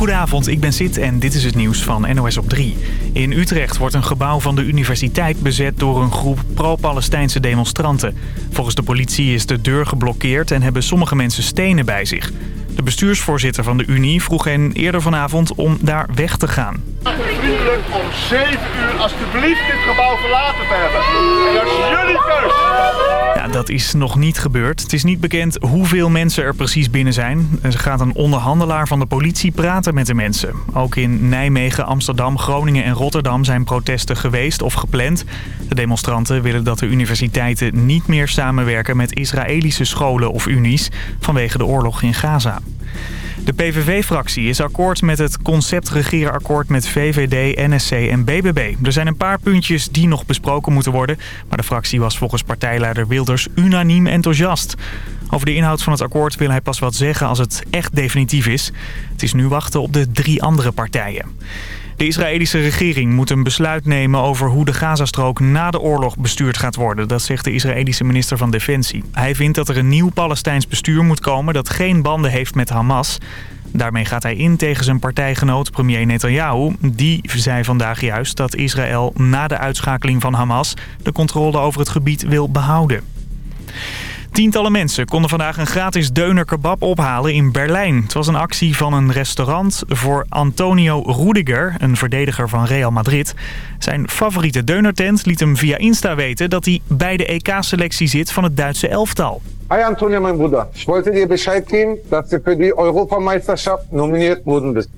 Goedenavond, ik ben Sid en dit is het nieuws van NOS op 3. In Utrecht wordt een gebouw van de universiteit bezet door een groep pro-Palestijnse demonstranten. Volgens de politie is de deur geblokkeerd en hebben sommige mensen stenen bij zich. De bestuursvoorzitter van de Unie vroeg hen eerder vanavond om daar weg te gaan. Vriendelijk om 7 uur alsjeblieft dit gebouw verlaten te hebben. En dat is jullie keus. Ja, dat is nog niet gebeurd. Het is niet bekend hoeveel mensen er precies binnen zijn. Er gaat een onderhandelaar van de politie praten met de mensen. Ook in Nijmegen, Amsterdam, Groningen en Rotterdam zijn protesten geweest of gepland. De demonstranten willen dat de universiteiten niet meer samenwerken met Israëlische scholen of unies vanwege de oorlog in Gaza. De PVV-fractie is akkoord met het conceptregeerakkoord met VVD, NSC en BBB. Er zijn een paar puntjes die nog besproken moeten worden... maar de fractie was volgens partijleider Wilders unaniem enthousiast. Over de inhoud van het akkoord wil hij pas wat zeggen als het echt definitief is. Het is nu wachten op de drie andere partijen. De Israëlische regering moet een besluit nemen over hoe de Gazastrook na de oorlog bestuurd gaat worden. Dat zegt de Israëlische minister van Defensie. Hij vindt dat er een nieuw Palestijns bestuur moet komen dat geen banden heeft met Hamas. Daarmee gaat hij in tegen zijn partijgenoot premier Netanyahu. Die zei vandaag juist dat Israël na de uitschakeling van Hamas de controle over het gebied wil behouden. Tientallen mensen konden vandaag een gratis deuner kebab ophalen in Berlijn. Het was een actie van een restaurant voor Antonio Rudiger, een verdediger van Real Madrid. Zijn favoriete deunertent liet hem via Insta weten dat hij bij de EK-selectie zit van het Duitse elftal. Hi Antonio, mein Bruder. Ich wollte dir Bescheid geben, dass du für die Europameisterschaft nominiert worden bist.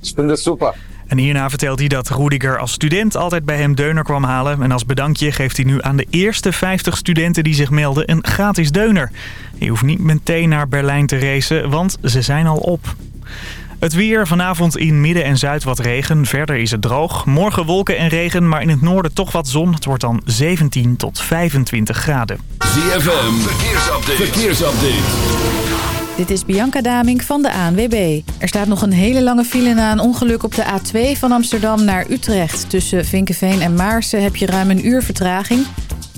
Ich finde das super. En hierna vertelt hij dat Rudiger als student altijd bij hem deuner kwam halen. En als bedankje geeft hij nu aan de eerste 50 studenten die zich melden een gratis deuner. Je hoeft niet meteen naar Berlijn te racen, want ze zijn al op. Het weer, vanavond in midden en zuid wat regen. Verder is het droog. Morgen wolken en regen, maar in het noorden toch wat zon. Het wordt dan 17 tot 25 graden. ZFM, verkeersupdate. verkeersupdate. Dit is Bianca Damink van de ANWB. Er staat nog een hele lange file na een ongeluk op de A2 van Amsterdam naar Utrecht. Tussen Vinkenveen en Maarsen heb je ruim een uur vertraging.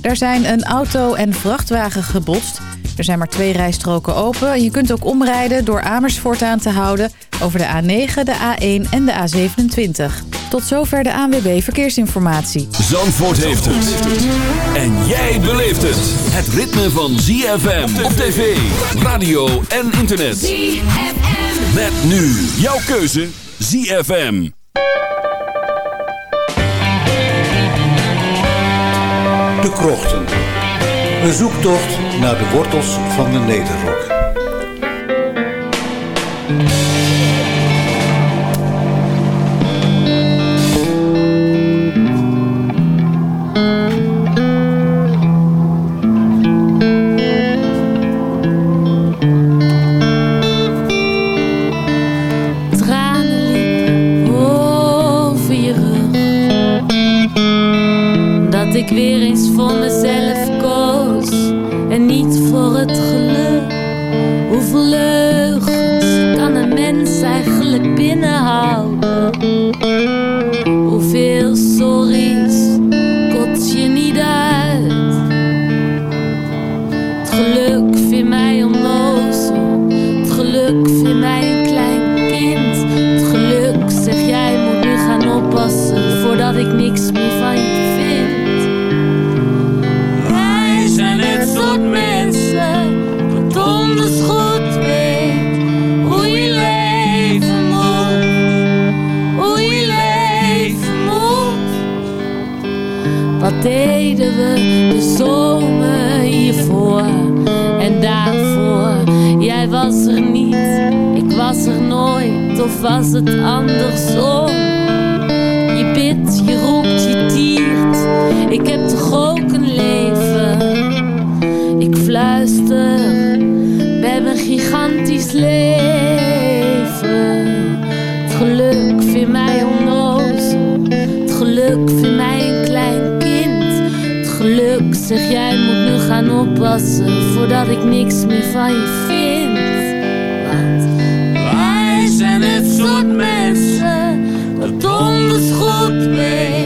Daar zijn een auto en vrachtwagen gebotst. Er zijn maar twee rijstroken open. Je kunt ook omrijden door Amersfoort aan te houden... over de A9, de A1 en de A27. Tot zover de ANWB Verkeersinformatie. Zandvoort heeft het. En jij beleeft het. Het ritme van ZFM op tv, radio en internet. ZFM. Met nu jouw keuze ZFM. De Krochten. Een zoektocht naar de wortels van de. Dat ik weer eens ik niks meer van je vind. Wij zijn het soort mensen dat donders goed weet hoe je leven moet, hoe je leven moet. Wat deden we de zomer hiervoor en daarvoor? Jij was er niet, ik was er nooit, of was het andersom? Zeg jij moet nu gaan oppassen voordat ik niks meer van je vind. Want wij zijn het soort mensen dat donders goed weet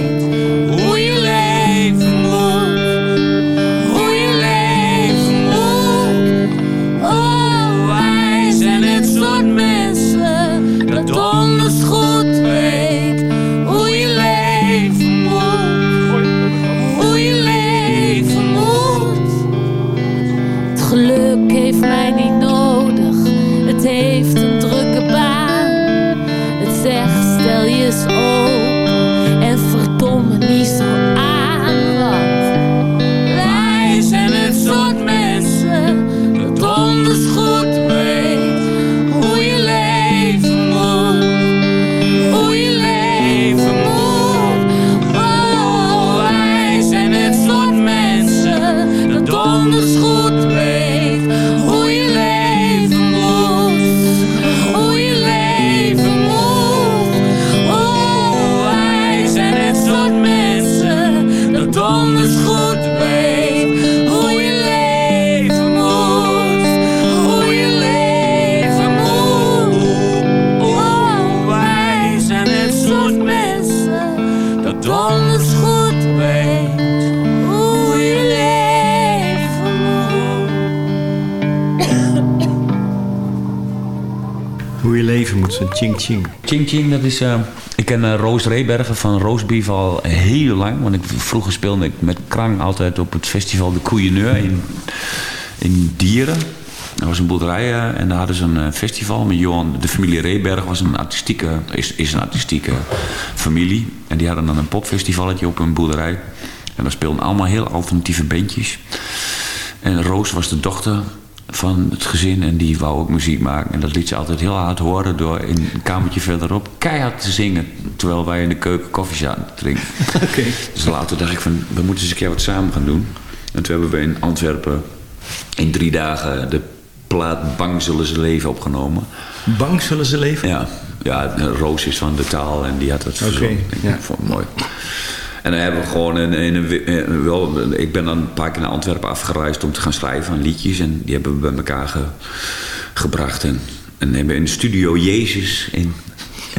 ching ching. Dat is... eh, ik ken eh, Roos Rebergen van Roosbeef al heel lang. Want ik, vroeger speelde ik met Krang altijd op het festival De Koeieneur in, in Dieren. Dat was een boerderij eh, en daar hadden ze een eh, festival met Johan. De familie Reberg was een artistieke, is, is een artistieke familie. En die hadden dan een popfestivalletje op een boerderij. En daar speelden allemaal heel alternatieve bandjes. En Roos was de dochter van het gezin en die wou ook muziek maken. En dat liet ze altijd heel hard horen door in een kamertje verderop keihard te zingen. Terwijl wij in de keuken koffie zaten te drinken. Dus later dacht ik van, we moeten eens een keer wat samen gaan doen. En toen hebben we in Antwerpen in drie dagen de plaat Bang zullen ze leven opgenomen. Bang zullen ze leven? Ja, ja Roos is van de taal en die had het verzonnen. Ik ja. vond het mooi. En dan hebben we gewoon in, in een, wel, ik ben dan een paar keer naar Antwerpen afgereisd om te gaan schrijven aan liedjes. En die hebben we bij elkaar ge- gebracht. En, en hebben in de studio Jezus in,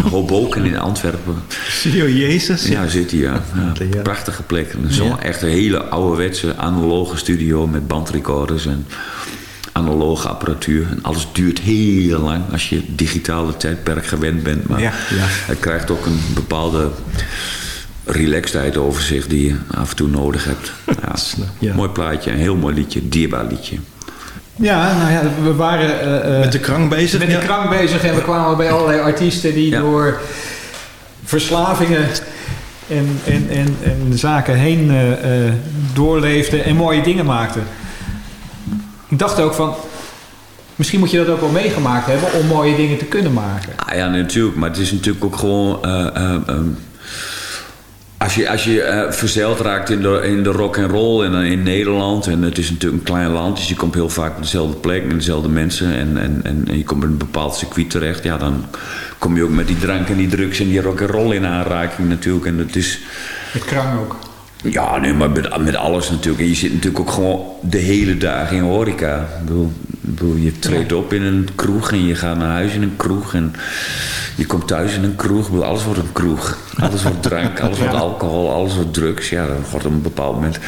Hoboken in Antwerpen. Studio Jezus? Ja, zit hij, ja. ja. Prachtige plek. Zo'n Ja. echt een hele ouderwetse analoge studio met bandrecorders en analoge apparatuur. En alles duurt heel lang als je digitale tijdperk gewend bent. Maar ja. het krijgt ook een bepaalde relaxedheid over zich die je af en toe nodig hebt. Ja, Ja. Mooi plaatje, een heel mooi liedje, dierbaar liedje. Ja, nou ja, we waren... eh, eh, Met de krang bezig? Met de krang bezig en we kwamen bij allerlei artiesten die door verslavingen en, en, en, en zaken heen eh, eh, doorleefden en mooie dingen maakten. Ik dacht ook van, misschien moet je dat ook wel meegemaakt hebben om mooie dingen te kunnen maken. Ah, ja, natuurlijk. Maar het is natuurlijk ook gewoon... eh, eh, ehm, als je, als je eh, verzeild raakt in de, in de rock en roll in, in Nederland... en het is natuurlijk een klein land... dus je komt heel vaak op dezelfde plek met dezelfde mensen... en, en, en, en je komt in een bepaald circuit terecht... ja, dan kom je ook met die drank en die drugs en die rock en roll in aanraking natuurlijk. En het is... Met krang ook. Ja, nee, maar met, met alles natuurlijk. En je zit natuurlijk ook gewoon de hele dag in horeca. Ik bedoel, ik bedoel, je treedt op in een kroeg en je gaat naar huis in een kroeg. En je komt thuis in een kroeg. Ik bedoel, alles wordt een kroeg. Alles wordt drank, alles wordt alcohol, alles wordt drugs. Ja, dat wordt op een bepaald moment.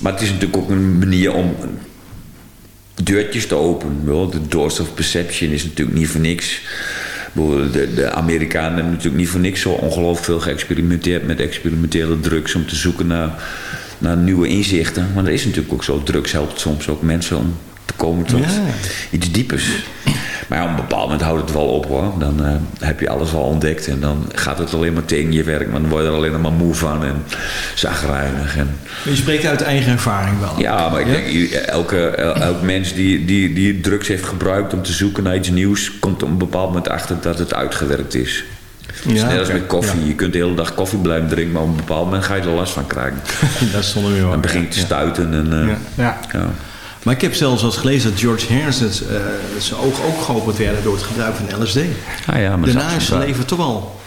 Maar het is natuurlijk ook een manier om deurtjes te openen. De doors of perception is natuurlijk niet voor niks. De, de Amerikanen hebben natuurlijk niet voor niks zo ongelooflijk veel geëxperimenteerd met experimentele drugs om te zoeken naar, naar nieuwe inzichten. Maar dat is natuurlijk ook zo. Drugs helpt soms ook mensen om te komen tot Ja. iets diepers. Maar ja, op een bepaald moment houdt het wel op hoor. Dan eh, heb je alles al ontdekt en dan gaat het alleen maar tegen je werk. Maar dan word je er alleen maar moe van en zagrijnig. En, Maar je spreekt uit eigen ervaring wel. ja, maar ik denk, elke, el- elk mens die, die, die drugs heeft gebruikt om te zoeken naar iets nieuws, komt op een bepaald moment achter dat het uitgewerkt is. Net als met koffie. Ja. Je kunt de hele dag koffie blijven drinken, maar op een bepaald moment ga je er last van krijgen. Dat stond er weer Dan begint te stuiten. En, eh, Ja. Ja. Maar ik heb zelfs eens gelezen dat George Harrison eh, zijn ogen ook geopend werden door het gebruik van LSD. Ah ja, maar dat is Daarna is zijn leven toch wel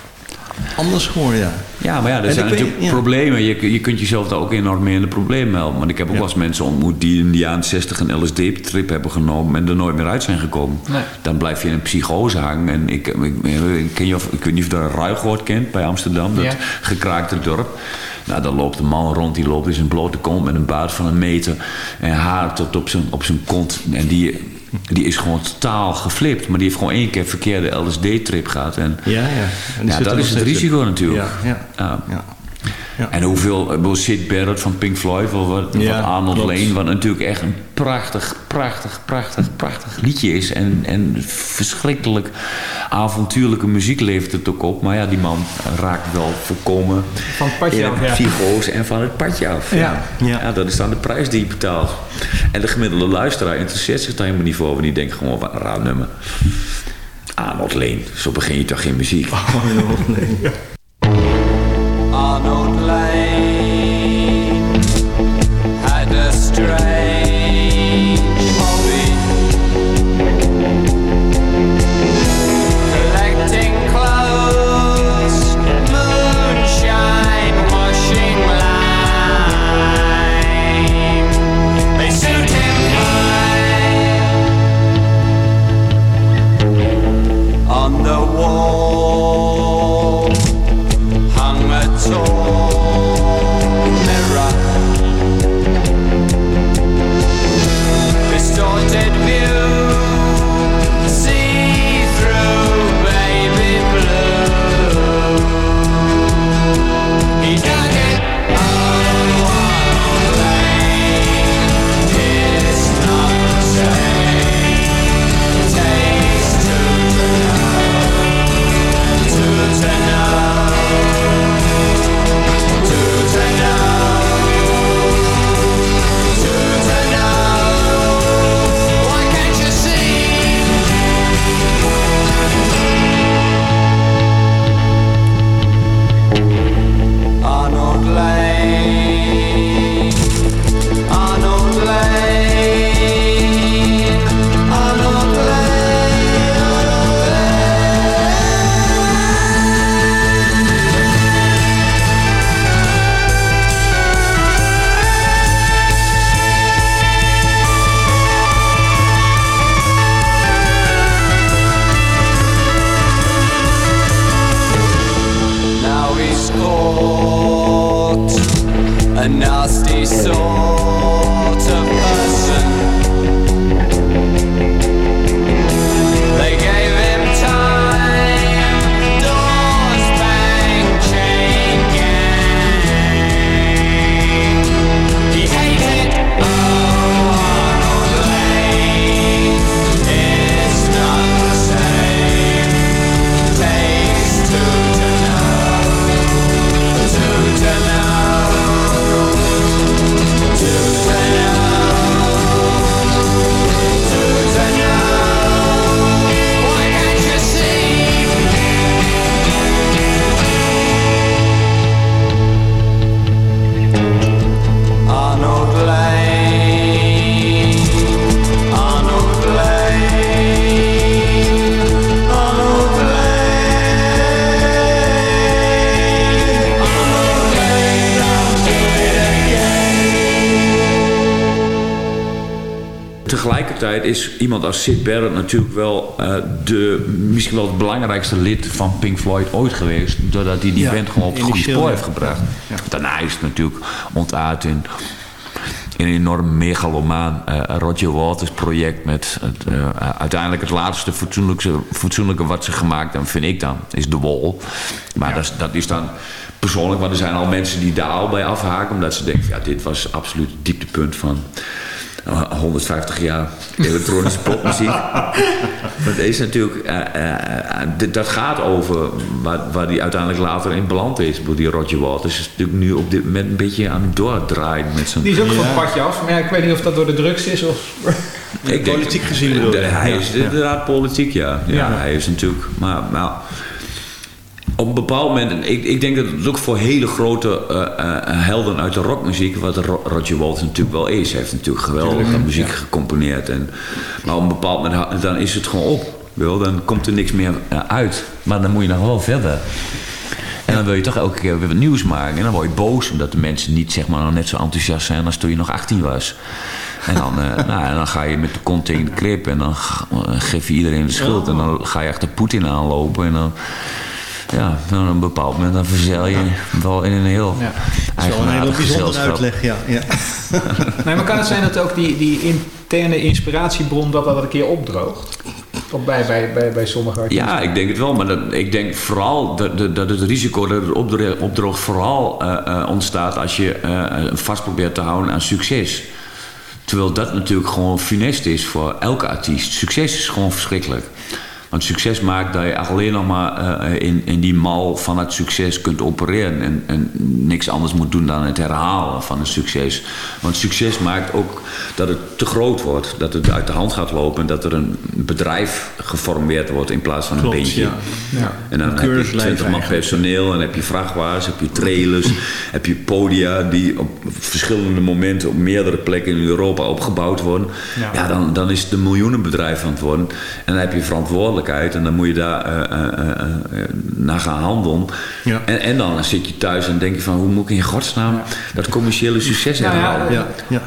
anders geworden, ja. Ja, maar ja, er En zijn weet- natuurlijk ja. problemen. Je, je kunt jezelf daar ook enorm mee in de problemen helpen. Want ik heb ook Ja. wel eens mensen ontmoet die in de jaren 60 een LSD-trip hebben genomen en er nooit meer uit zijn gekomen. Nee. Dan blijf je in een psychose hangen. En ik, ik, ik, ken je of, ik weet niet of je daar Ruigoord kent bij Amsterdam, dat Ja. gekraakte dorp. Nou, daar loopt een man rond, die loopt in zijn blote kont met een baard van een meter en haar tot op zijn, op zijn kont. En die, die is gewoon totaal geflipt. Maar die heeft gewoon één keer verkeerde LSD-trip gehad. En, Ja, ja. En ja, dat is het risico natuurlijk. Ja, ja. Ja. Ja. En hoeveel, Sid Barrett van Pink Floyd, of wat, Ja, wat Arnold klopt. Lane, wat natuurlijk echt een prachtig, prachtig, prachtig, prachtig liedje is. En, en verschrikkelijk avontuurlijke muziek levert het ook op. Maar ja, die man raakt wel volkomen Van het padje in af, ja. en van het padje af. Ja. Ja. Ja, dat is dan de prijs die je betaalt. En de gemiddelde luisteraar interesseert zich daar helemaal niet voor. Want die denkt gewoon, wat een raar nummer. Arnold Lane, zo begin je toch geen muziek. Arnold Lane Arnold Lane had a stray. Is iemand als Sid Barrett natuurlijk wel eh, de, misschien wel het belangrijkste lid van Pink Floyd ooit geweest. Doordat hij die Ja, band gewoon op het goede spoor heeft gebracht. Ja. Daarna is het natuurlijk ontaard in, in een enorm megalomaan eh, Roger Waters project. Met het, eh, uiteindelijk het laatste fatsoenlijke, fatsoenlijke wat ze gemaakt hebben, vind ik dan, is The Wall. Maar dat, is, dat is dan persoonlijk, want er zijn al mensen die daar al bij afhaken. Omdat ze denken, ja, dit was absoluut het dieptepunt van 150 jaar elektronische popmuziek. Dat is natuurlijk, eh, eh, eh, dat gaat over waar, waar die uiteindelijk later in beland is. Die Roger Waters is natuurlijk nu op dit moment een beetje aan het doordraaien met zijn... Die is ook van het padje af. Maar ja, ik weet niet of dat door de drugs is of... Ik denk- Politiek gezien bedoel je? De- Hij is ja. inderdaad politiek, ja. ja, Ja. Hij is natuurlijk... Maar, maar op een bepaald moment... Ik, ik denk dat het ook voor hele grote eh, eh, helden uit de rockmuziek... wat Ro- Roger Waters natuurlijk wel is. Hij heeft natuurlijk geweldige muziek gecomponeerd. En, maar op een bepaald moment dan is het gewoon op. Wel, dan komt er niks meer eh, uit. Maar dan moet je nog wel verder. En dan wil je toch elke keer weer wat nieuws maken. En dan word je boos omdat de mensen niet zeg maar, net zo enthousiast zijn als toen je nog 18 was. En dan, nou, en dan ga je met de kont tegen de en dan geef je iedereen de schuld. En dan ga je achter Poetin aanlopen. En dan, ja, dan op een bepaald moment dan verzeil je wel in een heel Ja. Dat is wel een hele bijzondere uitleg, ja. ja. Nee, maar kan het zijn dat ook die, die interne inspiratiebron dat dat een keer opdroogt? Of bij, bij, bij, bij sommige artiesten? Ja, ik denk het wel. Maar dat, ik denk vooral dat, dat, dat het risico dat het opdro- opdroog vooral eh, eh, ontstaat als je eh, vast probeert te houden aan succes. Terwijl dat natuurlijk gewoon funest is voor elke artiest. Succes is gewoon verschrikkelijk. Want succes maakt dat je alleen nog maar eh, in, in die mal van het succes kunt opereren. En, en niks anders moet doen dan het herhalen van een succes. Want succes maakt ook dat het te groot wordt. Dat het uit de hand gaat lopen. En dat er een bedrijf geformeerd wordt in plaats van Klopt, een beentje. ja. Ja. En dan heb je keurslijf 20 man personeel, en heb je vrachtwagens, heb je trailers, heb je podia die op verschillende momenten op meerdere plekken in Europa opgebouwd worden. Ja. Ja, dan, dan is het een miljoenenbedrijf aan het worden. En dan heb je verantwoordelijkheid en dan moet je daar eh, eh, eh, eh, naar gaan handelen. Ja. En, en dan zit je thuis en denk je van hoe moet ik in godsnaam dat commerciële succes Nou ja, herhalen? ja, ja.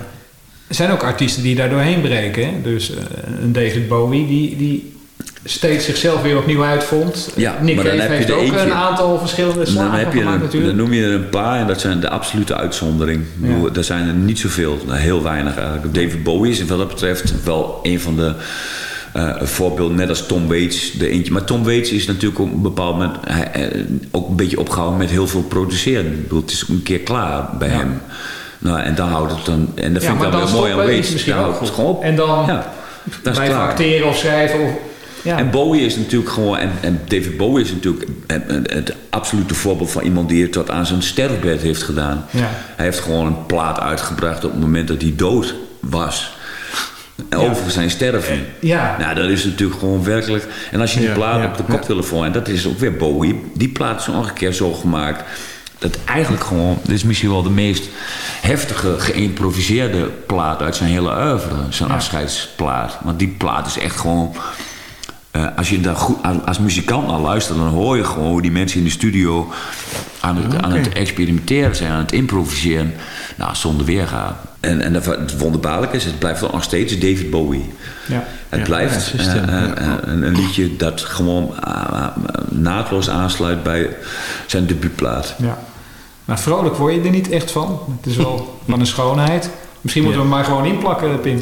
Er zijn ook artiesten die daar doorheen breken. Hè? Dus eh, een David Bowie die, die steeds zichzelf weer opnieuw uitvond. Ja, Nick maar dan heb je heeft er ook eentje. een aantal verschillende Dan, slagen heb je gemaakt natuurlijk. dan noem je er een paar en dat zijn de absolute uitzondering. Ik bedoel, Ja. Er zijn er niet zoveel, heel weinig eigenlijk. David Bowie is wat dat betreft wel een van de eh voorbeelden, net als Tom Waits de eentje. Maar Tom Waits is natuurlijk op een bepaald moment hij, eh, ook een beetje opgehouden met heel veel produceren. Ik bedoel, het is een keer klaar bij hem. Nou, en dan houdt het dan, en dat Ja, vind ik dan dan weer mooi aan Waits. Dan houdt het goed. gewoon op. En dan Ja, dat is bij klaar. acteren of schrijven. Of, ja. En Bowie is natuurlijk gewoon, en, en David Bowie is natuurlijk het absolute voorbeeld van iemand die het tot aan zijn sterfbed heeft gedaan. Ja. Hij heeft gewoon een plaat uitgebracht op het moment dat hij dood was. Over zijn sterven. Ja. Nou, dat is natuurlijk gewoon werkelijk. En als je die plaat op de koptelefoon, en dat is ook weer Bowie, die plaat is nog een keer zo gemaakt. Dat eigenlijk gewoon, dit is misschien wel de meest heftige geïmproviseerde plaat uit zijn hele oeuvre. Zijn afscheidsplaat. Want die plaat is echt gewoon. eh, als je daar goed, als, als muzikant naar luistert, dan hoor je gewoon hoe die mensen in de studio aan het, aan het experimenteren zijn, aan het improviseren. Nou, zonder weerga. En, en het wonderbaarlijke is, het blijft wel nog steeds David Bowie. Ja. Het Ja, blijft ja, eh, ja. eh, een, een liedje dat gewoon eh, eh, naadloos aansluit bij zijn debuutplaat. Ja. Maar vrolijk word je er niet echt van. Het is wel van een schoonheid. Misschien moeten we hem maar gewoon inplakken, Pim.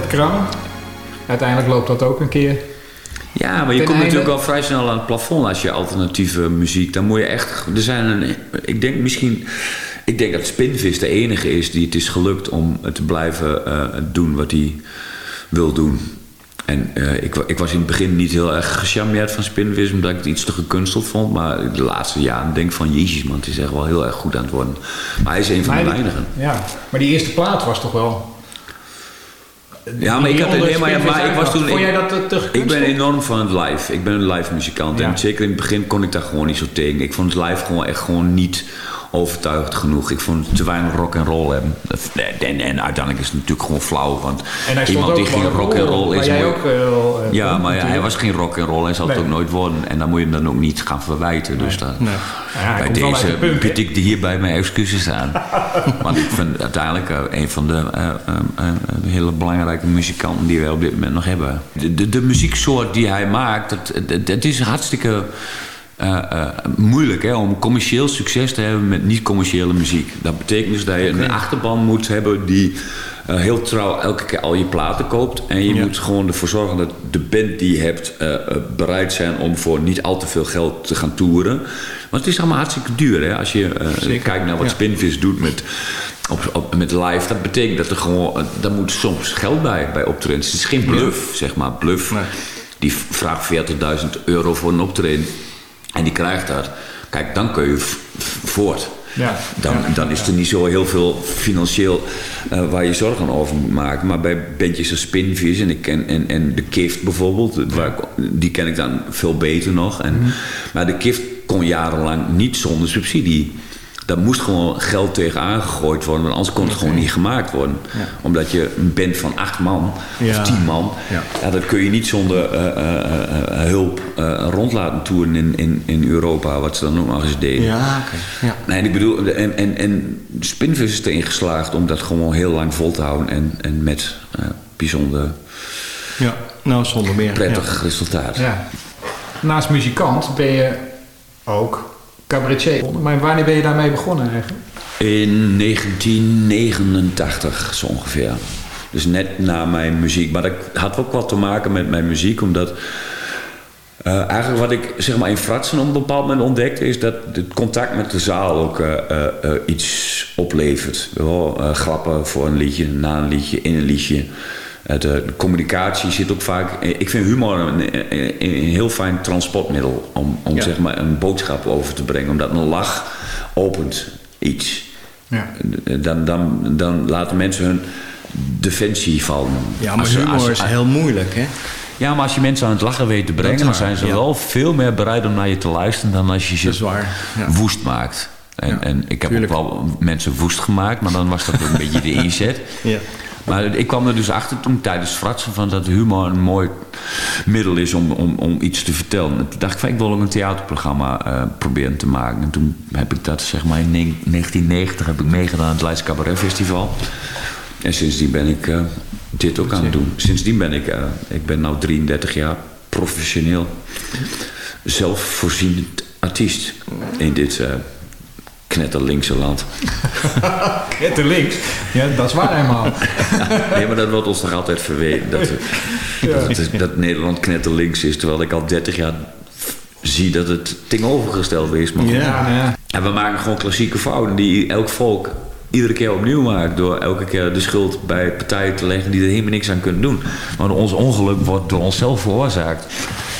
Met krang. Uiteindelijk loopt dat ook een keer. Ja, maar je komt einde- natuurlijk al vrij snel aan het plafond als je alternatieve muziek. Dan moet je echt. Er zijn een. Ik denk misschien. Ik denk dat Spinvis de enige is die het is gelukt om te blijven eh, doen wat hij wil doen. En eh, ik, ik was in het begin niet heel erg gecharmeerd van Spinvis, omdat ik het iets te gekunsteld vond. Maar de laatste jaren denk ik van, jezus man, het is echt wel heel erg goed aan het worden. Maar hij is een van de weinigen. Ja, maar die eerste plaat was toch wel... Ja, maar ik, had, nee, maar, ik was toen... Vond ik- jij dat te- te Ik gekunsteld? ben enorm van het live. Ik ben een live muzikant. Ja. En zeker in het begin kon ik daar gewoon niet zo tegen. Ik vond het live gewoon echt gewoon niet overtuigd genoeg. Ik vond het te weinig rock en roll hebben. En, en uiteindelijk is het natuurlijk gewoon flauw. Want hij iemand die geen rock en roll is... ook, eh, eh, ja, maar ja, hij natuurlijk. was geen rock en roll en zal het ook nooit worden. En dan moet je hem dan ook niet gaan verwijten. Dus dan, Ja, hij bij deze de punk, hè? bied ik hierbij mijn excuses aan. Want ik vind uiteindelijk eh, een van de hele belangrijke muzikanten die wij op dit moment nog hebben. De, de, de muzieksoort die hij maakt, het, het, het is hartstikke eh, eh, moeilijk hè, om commercieel succes te hebben met niet-commerciële muziek. Dat betekent dus dat je een achterban moet hebben die eh, heel trouw elke keer al je platen koopt. En je moet gewoon ervoor zorgen dat de band die je hebt bereid zijn om voor niet al te veel geld te gaan toeren. Want het is allemaal hartstikke duur hè, als je kijkt naar wat ja. Spinvis doet met op, op, met live, dat betekent dat er gewoon, daar moet soms geld bij, bij optredens. Het is geen bluff, zeg maar. Bluff, die vraagt 40.000 euro voor een optreden en die krijgt dat. Kijk, dan kun je voort. Ja. Dan, dan is er niet zo heel veel financieel eh, waar je zorgen over moet maken. Maar bij bandjes als Spinvis en, ik ken, en, en de Kift bijvoorbeeld, waar ik- die ken ik dan veel beter nog. En, Mhm. Maar de Kift kon jarenlang niet zonder subsidie. Daar moest gewoon geld tegen aangegooid worden, want anders kon het gewoon niet gemaakt worden. Omdat je een band van acht man Ja. of tien man, Ja. ja. dat kun je niet zonder eh, eh, eh, hulp rond laten toeren in, in, in Europa, wat ze dan ook nog eens deden. Ja. Ja. Nee, ik bedoel, en, en, en Spinvis is erin geslaagd om dat gewoon heel lang vol te houden en, en met bijzonder ja, nou zonder meer. prettig resultaat. Ja. Naast muzikant ben je ook cabaretier. Maar wanneer ben je daarmee begonnen eigenlijk? In 1989 zo ongeveer. Dus net na mijn muziek. Maar dat had ook wat te maken met mijn muziek, omdat. eh, eigenlijk wat ik zeg maar in Fratsen op een bepaald moment ontdekte, is dat het contact met de zaal ook eh, eh, iets oplevert. Wel, grappen voor een liedje, na een liedje, in een liedje. Eh, de communicatie zit ook vaak. Ik vind humor een, een, een heel fijn transportmiddel om, om Ja. zeg maar een boodschap over te brengen. Omdat een lach opent iets. Ja. Dan, dan, dan laten mensen hun defensie vallen. Ja, maar Als humor als- is heel moeilijk, hè? Ja, maar als je mensen aan het lachen weet te brengen, dan zijn ze ja. wel veel meer bereid om naar je te luisteren dan als je ze. Ja. woest maakt. En, en ik heb tuurlijk. ook wel mensen woest gemaakt, maar dan was dat ook een beetje de inzet. Ja. Maar ik kwam er dus achter toen tijdens fratsen van dat humor een mooi middel is om, om, om iets te vertellen. En toen dacht ik van ik wil ook een theaterprogramma eh, proberen te maken. En toen heb ik dat zeg maar in 1990 heb ik meegedaan aan het Leids Cabaret Festival. En sindsdien ben ik eh, dit ook aan het doen. Sindsdien ben ik, eh, ik ben nu 33 jaar professioneel zelfvoorzienend artiest in dit knetterlinkse land. Net links. Ja, dat is waar helemaal. Nee, maar dat wordt ons toch altijd verweten. Dat, dat, dat, dat Nederland knetterlinks is. Terwijl ik al 30 jaar zie dat het tegenovergestelde is. Maar. Ja, ja. En we maken gewoon klassieke fouten die elk volk iedere keer opnieuw maakt. Door elke keer de schuld bij partijen te leggen die er helemaal niks aan kunnen doen. Maar ons ongeluk wordt door onszelf veroorzaakt.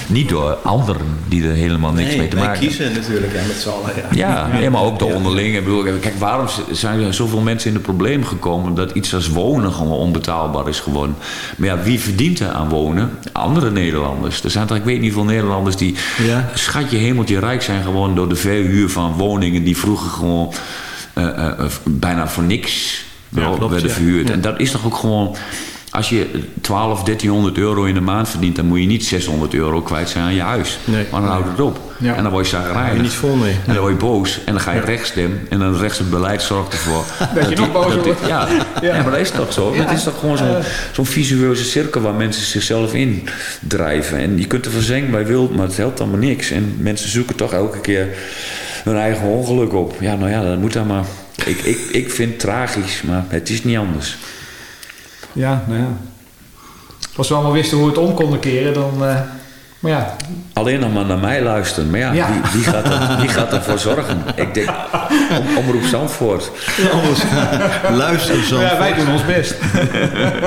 Niet door anderen die er helemaal niks Nee, mee te maken kiezen natuurlijk ja, met z'n allen. Ja. Ja, maar ook de onderling. Ik bedoel, Kijk, waarom zijn er zoveel mensen in de probleem gekomen dat iets als wonen gewoon onbetaalbaar is geworden? Maar ja, wie verdient er aan wonen? Andere Nederlanders. Er zijn toch, ik weet niet veel Nederlanders die Ja. schatje hemeltje rijk zijn gewoon door de verhuur van woningen die vroeger gewoon eh, eh, eh, bijna voor niks klopt, werden ja. verhuurd. Ja. En dat is toch ook gewoon. Als je 12, 1300 euro in de maand verdient, dan moet je niet 600 euro kwijt zijn aan je huis. Nee. Maar dan houdt het op. Ja. En dan word je zagrijnig. je niet vol mee. En dan word je boos en dan ga je rechts stemmen. En dan rechts het beleid zorgt ervoor. Dat je nog boos wordt. ja. Ja. maar dat is toch zo. Het is toch gewoon zo'n zo'n visueuze cirkel waar mensen zichzelf in drijven. En je kunt er verzengd bij wild, maar het helpt allemaal niks. En mensen zoeken toch elke keer hun eigen ongeluk op. Ja, nou ja, dat moet dan maar. Ik, ik, ik vind het tragisch, maar het is niet anders. Ja, nou ja. Als we allemaal wisten hoe we het om konden keren, dan... eh, maar ja, Alleen nog maar naar mij luisteren. Maar ja, Ja. Wie, wie, gaat er, wie gaat ervoor zorgen? Ik denk, om, omroep Zandvoort. Luister zo. ja wij doen ons best.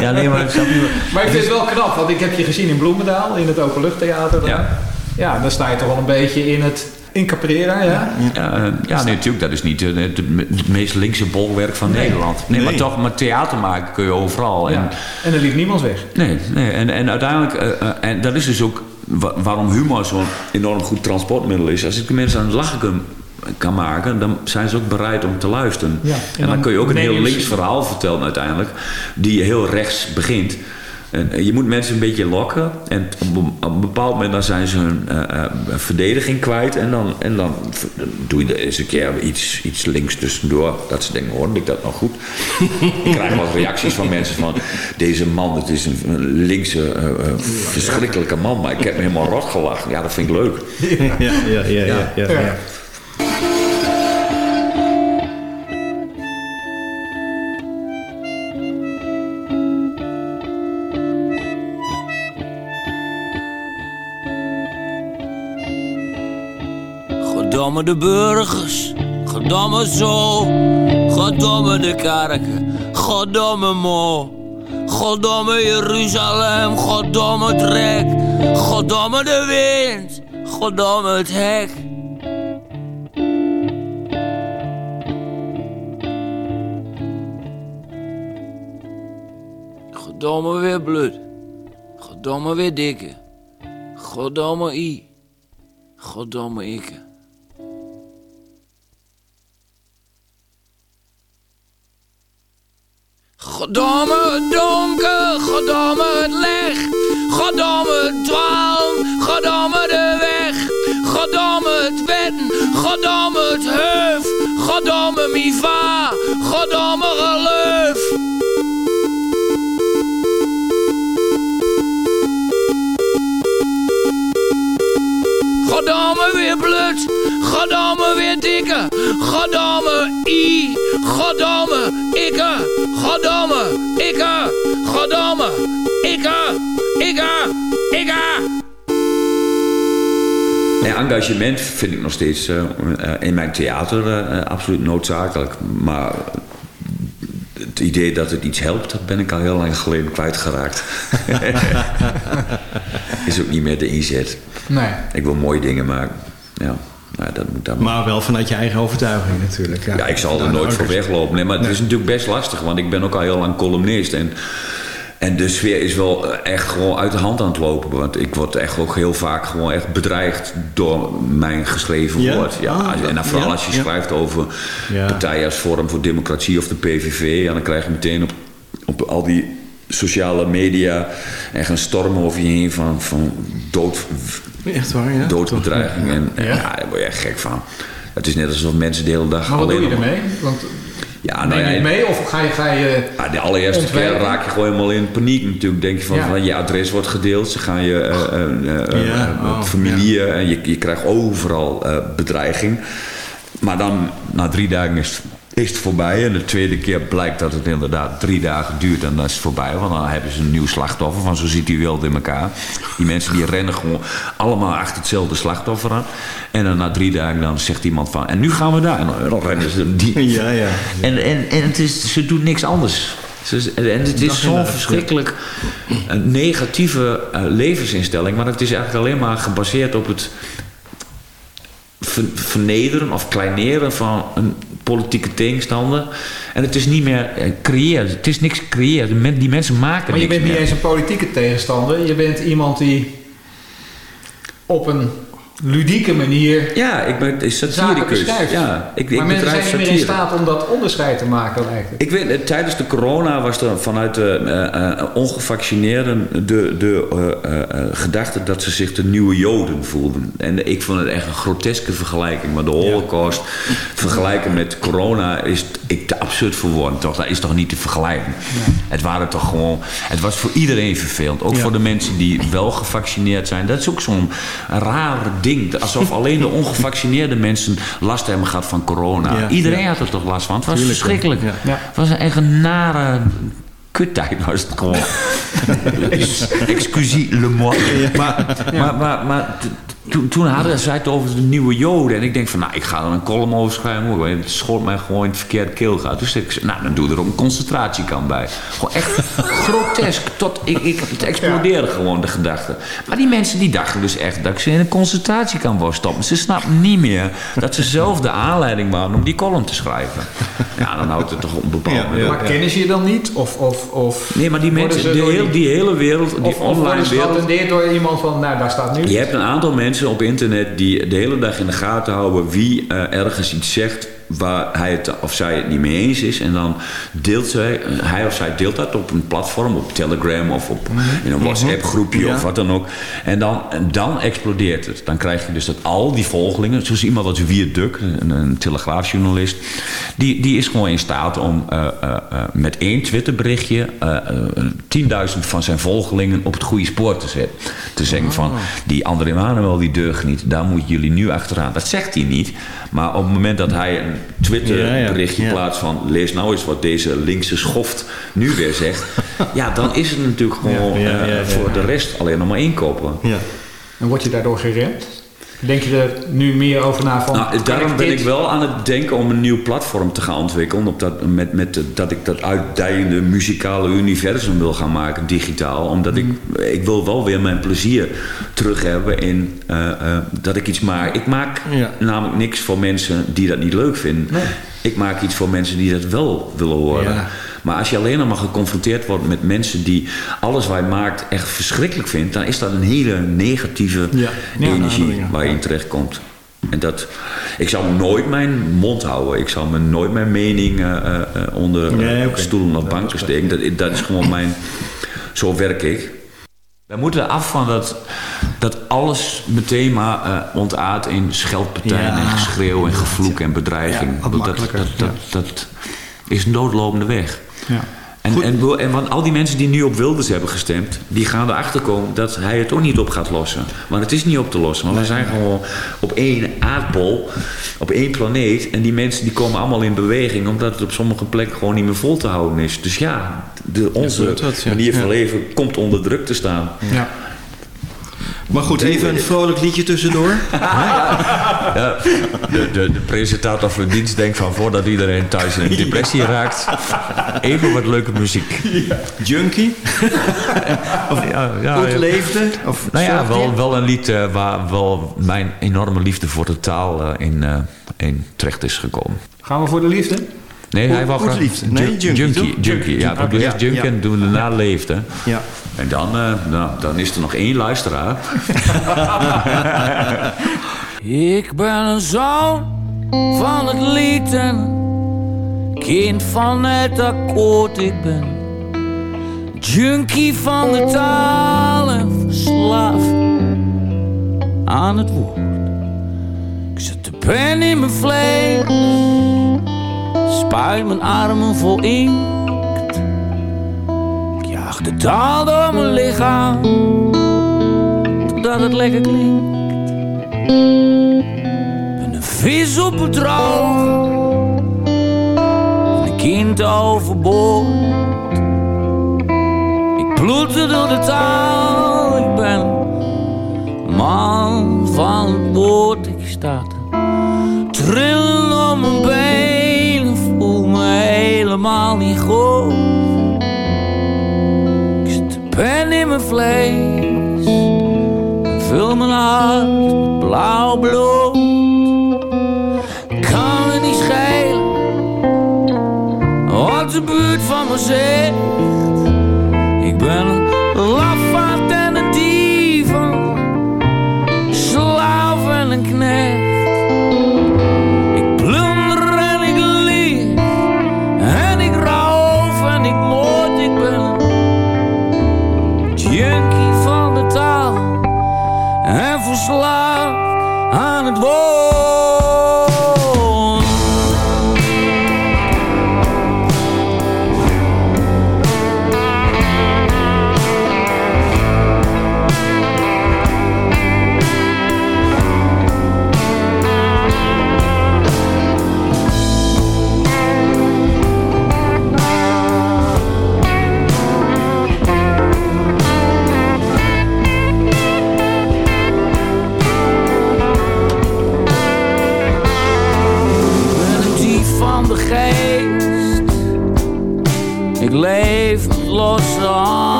Ja, nee, maar je Maar ik vind het wel knap, want ik heb je gezien in Bloemendaal, in het Openluchttheater. daar. Ja. ja, dan sta je toch wel een beetje in het in Caprera, ja? Ja, eh, ja nee, natuurlijk, dat is niet eh, het, het meest linkse bolwerk van Nee. Nederland. Nee, maar toch, maar theater maken kun je overal. En, ja. En er liep niemand weg. Nee, nee en, en uiteindelijk, eh, en dat is dus ook wa- waarom humor zo'n enorm goed transportmiddel is. Als ik de mensen aan het lachen kan, kan maken, dan zijn ze ook bereid om te luisteren. Ja, en, en dan, dan kun je ook een heel links verhaal vertellen uiteindelijk, die heel rechts begint. En je moet mensen een beetje lokken. En op een, bepaald moment dan zijn ze hun eh, eh, verdediging kwijt. En dan, en dan doe je er eens een keer iets, iets links tussendoor. Dat ze denken, hoorde ik dat nou goed? ik krijg wel reacties van mensen van... Deze man, het is een, linkse, eh, eh, verschrikkelijke man. Maar ik heb me helemaal rot gelachen. Ja, dat vind ik leuk. Ja, ja, ja, ja. ja, ja. Godamme de burgers, godamme zo, godamme de kerken, godamme mo. Godamme Jeruzalem, godamme het rek, godamme de wind, godamme het hek. Godamme weer bloed, godamme weer dikke, godamme i, godamme ikke. Godamme donker, godamme het licht, dwaalm, godamme de weg, godamme het wetten, godamme het heuf, godamme mi va, godamme geloof. Godamme weer bloed, godamme weer dikke, godamme i, godamme ikke, godamme ikke, godamme ikke, ikke, ikke. Nee, engagement vind ik nog steeds eh, eh, in mijn theater eh, eh, absoluut noodzakelijk. Maar het idee dat het iets helpt, dat ben ik al heel lang geleden kwijtgeraakt. is ook niet meer de inzet. Nee. Ik wil mooie dingen maken. Ja, nou, dat. Maar wel vanuit je eigen overtuiging natuurlijk. Ja, Ja, ik zal er Nou, nooit voor weglopen. Nee, maar het is natuurlijk best lastig, want ik ben ook al heel lang columnist. En, en de sfeer is wel echt gewoon uit de hand aan het lopen. Want ik word echt ook heel vaak gewoon echt bedreigd door mijn geschreven Ja? woord. Ja, Ah, en dan vooral ja, als je schrijft over partijen als Forum voor Democratie of de PVV. En dan krijg je meteen op, op al die sociale media echt een storm over je heen van, van dood, Echt waar, ja? doodbedreiging. En, en Ja? ja, daar word je echt gek van. Het is net alsof mensen de hele dag Maar wat doe je ermee? Want Ja, nou Neem je ja, het mee of ga je... Ga je Ja, de allereerste ontwijken? keer raak je gewoon helemaal in paniek natuurlijk. Denk je van, Ja. van je adres wordt gedeeld. Ze gaan je oh, familie en je, je krijgt overal eh, bedreiging. Maar dan na drie dagen is, is het voorbij. En de tweede keer blijkt dat het inderdaad drie dagen duurt en dan is het voorbij. Want dan hebben ze een nieuw slachtoffer. Van zo ziet die wereld in elkaar. Die mensen die rennen gewoon allemaal achter hetzelfde slachtoffer aan. En dan na drie dagen dan zegt iemand van, en nu gaan we daar. En dan, rennen ze die. Ja, ja. En, en, en het is, ze doet niks anders. En het is zo'n verschrikkelijk eh, negatieve eh, levensinstelling. Maar het is eigenlijk alleen maar gebaseerd op het vernederen of kleineren van een politieke tegenstander. En het is niet meer eh, creëren. Het is niks creëren. Die men- Die mensen maken Maar je bent niet meer. eens een politieke tegenstander. Je bent iemand die op een ludieke manier Ja, ik ben satiricus. Ja, ik, ik maar mensen bedrijf zijn niet meer in staat om dat onderscheid te maken lijkt het. Ik weet, eh, tijdens de corona was er vanuit de eh, eh, ongevaccineerden de, de gedachte dat ze zich de nieuwe Joden voelden. En ik vond het echt een groteske vergelijking. Maar de holocaust vergelijken met corona is ik te absurd voor woorden. Toch? Dat is toch niet te vergelijken? Het waren toch gewoon... Het was voor iedereen vervelend. Ook Ja. voor de mensen die wel gevaccineerd zijn. Dat is ook zo'n raar ding. Alsof alleen de ongevaccineerde mensen last hebben gehad van corona. Ja, Iedereen ja. had er toch last van. Het was Tuurlijk, verschrikkelijk. ja. Ja. Het was een echt een nare kuttijd was het gewoon. Excusie le moi. Maar, maar, maar, maar t- toen, toen hadden zij het over de nieuwe joden. En ik denk van, nou, ik ga er een column over schrijven. Het schoot mij gewoon in het verkeerde keelgat. Dus ik zei, nou, dan doe er ook een concentratiekamp bij. Gewoon echt grotesk. Tot ik, ik, het explodeerde gewoon, de gedachte. Maar die mensen die dachten dus echt dat ik ze in een concentratiekamp wou stoppen. Ze snapten niet meer dat ze zelf de aanleiding waren om die column te schrijven. Ja, dan houdt het toch op een bepaald Ja, moment op. maar kennen ze je dan niet? Of, of, of Nee, maar die worden mensen, ze de door heel, die hele wereld, die of, of online worden ze wereld. geattendeerd door iemand van, nou daar staat nu. Je hebt een aantal mensen op internet die de hele dag in de gaten houden wie eh, ergens iets zegt waar hij het of zij het niet mee eens is. En dan deelt zij, hij of zij deelt dat op een platform, op Telegram of op in een WhatsApp groepje Ja. of wat dan ook. En dan, dan explodeert het. Dan krijg je dus dat al die volgelingen, zoals iemand als Wiert Duk, een, een telegraafjournalist, die, die is gewoon in staat om eh, eh, eh, met één Twitterberichtje eh, eh, 10.000 van zijn volgelingen op het goede spoor te zetten. Te zeggen van, die André Manuel die deugt niet, daar moeten jullie nu achteraan. Dat zegt hij niet. Maar op het moment dat hij Ja, ja, ja. plaatst van... lees nou eens wat deze linkse schoft nu weer zegt... ja, dan is het natuurlijk gewoon Ja, ja, eh, voor ja. de rest alleen nog maar inkopen. Ja. En word je daardoor geremd? Denk je er nu meer over na van... Nou, daarom ben dit? ik wel aan het denken om een nieuw platform te gaan ontwikkelen. Op dat, met, met, dat ik dat uitdijende muzikale universum wil gaan maken, digitaal. Omdat ik, ik wil wel weer mijn plezier terug hebben in eh, eh, dat ik iets maak. Ik maak Ja. namelijk niks voor mensen die dat niet leuk vinden. Ik maak iets voor mensen die dat wel willen horen. Ja. Maar als je alleen nog maar geconfronteerd wordt met mensen die alles wat je maakt echt verschrikkelijk vindt, dan is dat een hele negatieve Ja. Ja, energie ja. waar je in terechtkomt. En dat, ik zal nooit mijn mond houden. Ik zal me nooit mijn mening eh, eh, eh, onder Nee, stoelen of banken steken. Dat, dat is gewoon mijn... Zo werk ik. We moeten af van dat, dat alles meteen maar eh ontaart in scheldpartijen Ja. en geschreeuw en gevloek en bedreiging. Ja, dat, dat, dat, dat is een doodlopende weg. Ja. En, en, want al die mensen die nu op Wilders hebben gestemd, die gaan erachter komen dat hij het ook niet op gaat lossen. Want het is niet op te lossen. Want we zijn gewoon op één aardbol, op één planeet. En die mensen die komen allemaal in beweging, omdat het op sommige plekken gewoon niet meer vol te houden is. Dus ja, de, onze klopt dat, ja. manier van Ja. leven komt onder druk te staan. Ja. Maar goed, even een vrolijk liedje tussendoor. Ja, de, de, de presentator van dienst denkt van voordat iedereen thuis in een depressie raakt, even wat leuke muziek. Junkie. Of, ja, ja, Goed ja. leefde. Of Nou ja, wel, wel een lied eh, waar wel mijn enorme liefde voor de taal eh, in, eh, in terecht is gekomen. Gaan we voor de liefde? Nee, hij wou goed graag... liefde. Nee, Jun- junkie, junkie, junkie, ja. We doen eerst junkie ja. en doen we daarna leefde. Ja. En dan, eh, nou, dan is er nog één luisteraar. Ik ben een zoon van het lied en kind van het akkoord. Ik ben junkie van de taal en verslaafd aan het woord. Ik zet de pen in mijn vlees Spuit mijn armen vol inkt. Ik jaag de taal door mijn lichaam. Totdat het lekker klinkt. Ben een vis op het droog. Een kind overboord. Ik ploeter door de taal. Ik ben man van het woord. Ik sta te trillen om mijn been helemaal niet groot Ik zit pen in mijn vlees. Vul mijn hart met blauw bloed.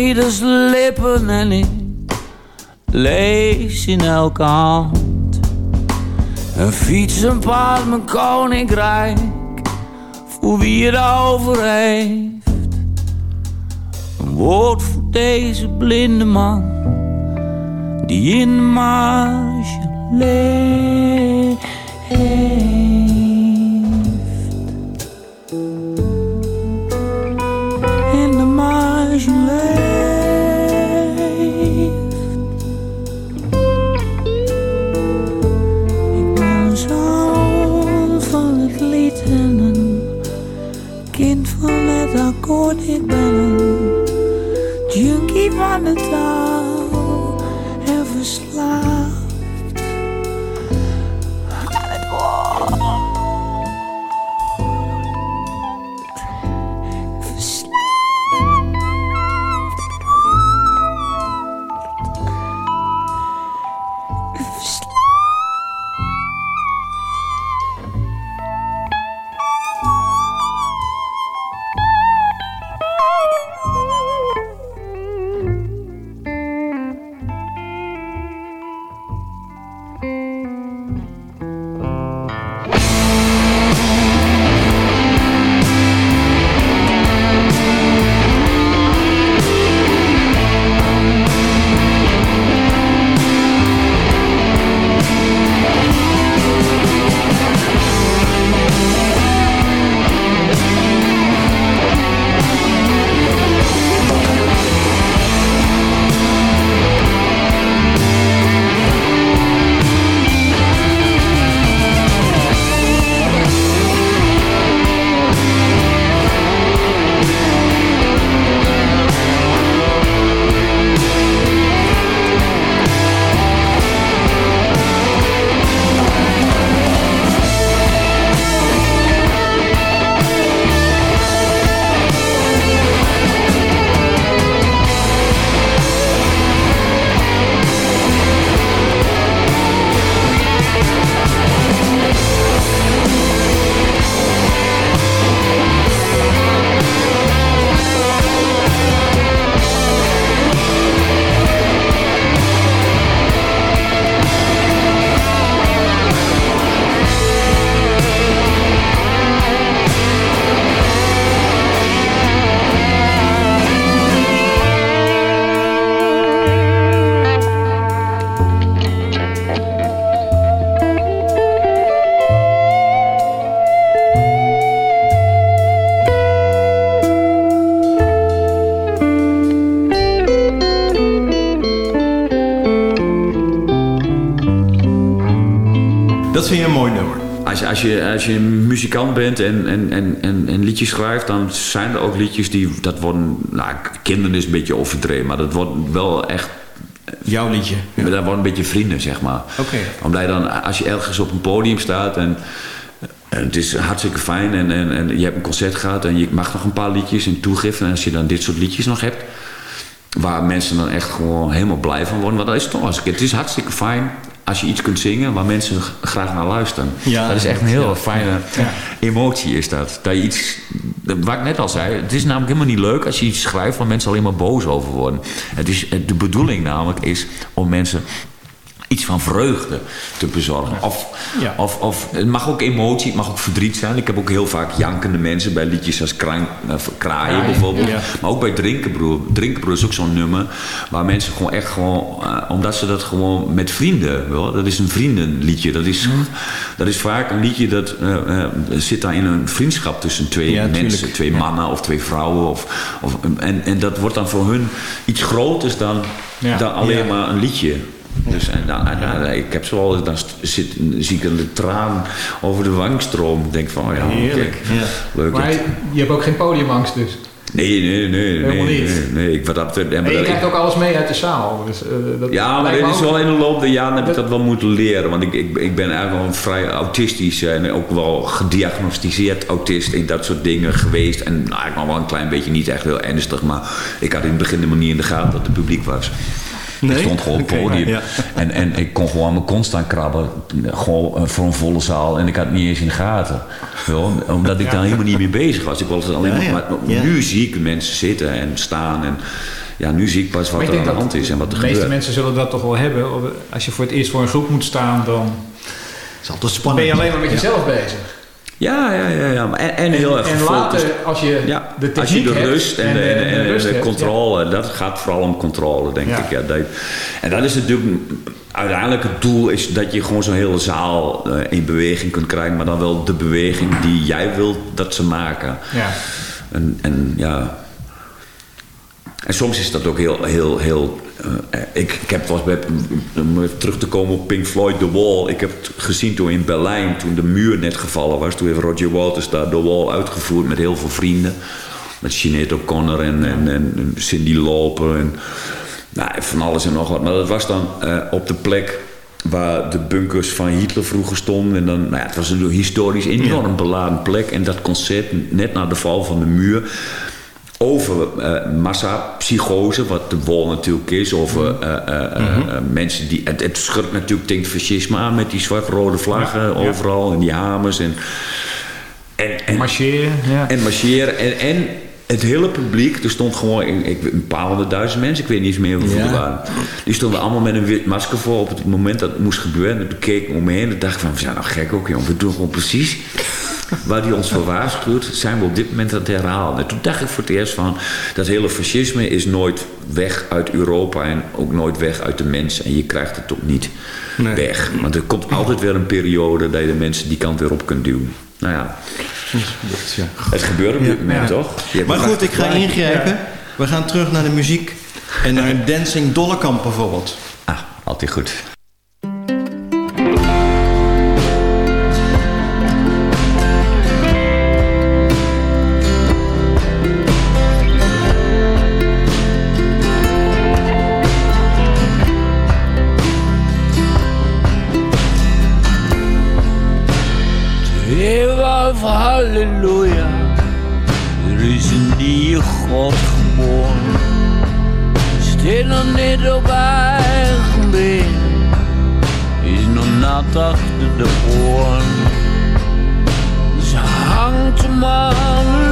ieders lippen en ik lees in elke hand. Een fiets, een paard, mijn koninkrijk, voor wie het over heeft. Een woord voor deze blinde man, die in de marge leeft. I'm als je, een muzikant bent en, en, en, en, en liedjes schrijft, dan zijn er ook liedjes die, dat worden, nou, kinderen is een beetje overdreven, maar dat wordt wel echt... Jouw liedje? Ja. Dat wordt een beetje vrienden, zeg maar. Oké. Omdat je dan, als je ergens op een podium staat en, en het is hartstikke fijn en, en, en je hebt een concert gehad en je mag nog een paar liedjes in toegift en als je dan dit soort liedjes nog hebt, waar mensen dan echt gewoon helemaal blij van worden, want dat is toch het is hartstikke fijn als je iets kunt zingen waar mensen graag naar luisteren. Ja, dat is echt een heel ja. fijne emotie is dat. Dat je iets, wat ik net al zei, het is namelijk helemaal niet leuk als je iets schrijft waar mensen alleen maar boos over worden. Het is, de bedoeling namelijk is om mensen iets van vreugde te bezorgen. Of, Ja. of, of het mag ook emotie, het mag ook verdriet zijn. Ik heb ook heel vaak jankende mensen bij liedjes als kraan, eh, Kraaien bijvoorbeeld. Ja. Maar ook bij Drinkenbroer. Drinkenbroer is ook zo'n nummer waar mensen gewoon echt gewoon... eh, omdat ze dat gewoon met vrienden... Wel, dat is een vriendenliedje. Dat is, dat is vaak een liedje dat eh, zit daar in een vriendschap tussen twee Ja, mensen. tuurlijk. Twee mannen of twee vrouwen. Of, of, en, en dat wordt dan voor hun iets groters dan, dan alleen maar een liedje. Dus en dan, en dan- ik heb zoal, dan zit, zie ik een traan over de wang stromen. Ik denk van, oh ja, Heerlijk, ja. leuk. Maar je hebt ook geen podiumangst dus. Nee, nee, nee. Helemaal nee, niet. Nee, nee, ik, wat dat, En je dat- krijgt ook alles mee uit de zaal. Dus, eh, dat ja, maar dit is wel in de loop der jaren heb ik dat wel moeten leren. Want ik, ik, ik ben eigenlijk wel een vrij autistisch en ook wel gediagnosticeerd autist in dat soort dingen geweest. En nou, ik nog wel een klein beetje niet echt heel ernstig, maar ik had in het begin helemaal niet in de gaten dat het publiek was. Nee? Ik stond gewoon op het podium. ja. En, en ik kon gewoon aan mijn kont staan krabben. Gewoon eh, voor een volle zaal. En ik had het niet eens in de gaten. Wel, omdat ik daar helemaal niet mee bezig was. Ik was alleen maar, nu zie ik mensen zitten en staan. En ja, nu zie ik pas wat ik er aan de hand is en wat er De meeste gebeurt. mensen zullen dat toch wel hebben. Als je voor het eerst voor een groep moet staan, dan is altijd ben spannend. je alleen maar met jezelf bezig. Ja, ja, ja. ja. Maar En, en heel erg en later, als je Ja, de als je techniek de hebt rust en, de, en, en, de rust de hebt, controle, dat gaat vooral om controle, denk ik. Ja, dat, en dat is natuurlijk, uiteindelijk het doel is dat je gewoon zo'n hele zaal eh, in beweging kunt krijgen, maar dan wel de beweging die jij wilt dat ze maken. Ja. En, en ja. En soms is dat ook heel, heel, heel. eh, ik, ik heb was bij, om terug te komen op Pink Floyd, The Wall. Ik heb het gezien toen in Berlijn, toen de muur net gevallen was. Toen heeft Roger Waters daar The Wall uitgevoerd met heel veel vrienden. Met Sinead O'Connor en, en, en Cindy Lauper en nou, van alles en nog wat. Maar dat was dan eh, op de plek waar de bunkers van Hitler vroeger stonden. En dan, nou ja, het was een historisch enorm beladen plek. En dat concert, net na de val van de muur... over eh massapsychose, wat de wol natuurlijk is. Over eh, eh, eh, eh, mensen die... Het, het schurkt natuurlijk tegen het fascisme aan... met die zwart-rode vlaggen overal en die hamers. En, en, en, Marcheren. Ja. en marcheren. En, en het hele publiek, er stond gewoon ik, ik, een paar honderdduizend mensen, ik weet niet eens meer hoeveel Ja. er waren. Die stonden allemaal met een wit masker voor op het moment dat het moest gebeuren. En toen keek ik om me heen en dacht ik van, we zijn nou gek ook, jongen. We doen gewoon precies waar die ons voor waarschuwt, zijn we op dit moment aan het herhalen. En toen dacht ik voor het eerst van, dat hele fascisme is nooit weg uit Europa en ook nooit weg uit de mensen. En je krijgt het ook niet Nee. weg. Want er komt altijd weer een periode dat je de mensen die kant weer op kunt duwen. Nou ja, Ja. het gebeurt op dit moment, toch? Maar goed, ik ga ingrijpen. We gaan terug naar de muziek. En naar Dancing Dollekamp bijvoorbeeld. Ah, altijd goed. Halleluja, er is een nieuwe God geboren. Steht nog niet op been, is nog nat achter de oren. Ze hangt hem aan